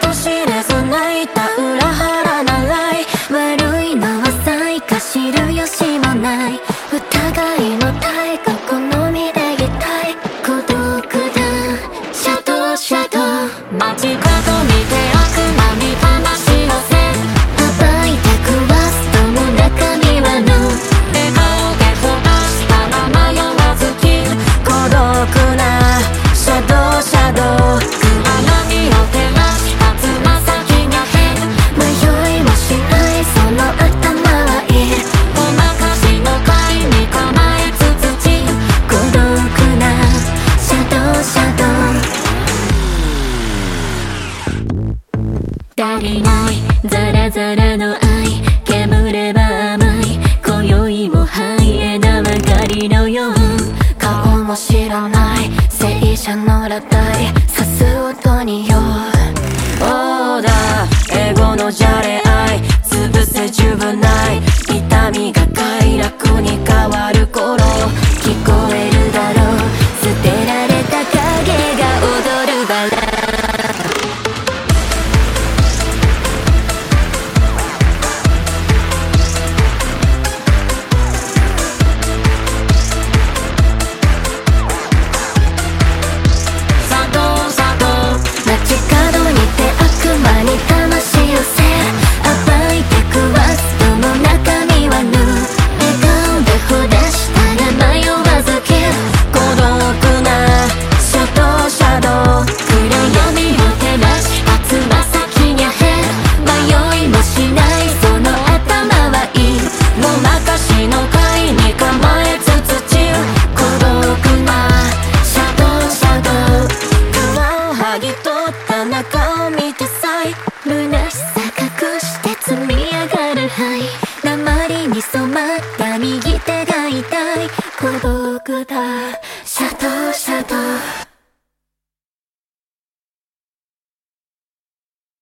人知れず泣いた裏腹ならい。悪いのは最か知る由もない。疑いの対価好みでいたい。孤独だ。シャドウシャドウ街角足りない。ザラザラの愛。煙れば甘い。今宵もハイエナばかりのよう。顔も知らない。聖者の裸体刺す音に酔うオーダー。英語のじゃれ合い。潰せ十分ない。痛みが快楽に変わる頃。聞こえぎ取った中を見てさえ虚しさ隠して積み上がる灰。鉛に染まった右手が痛い。鼓動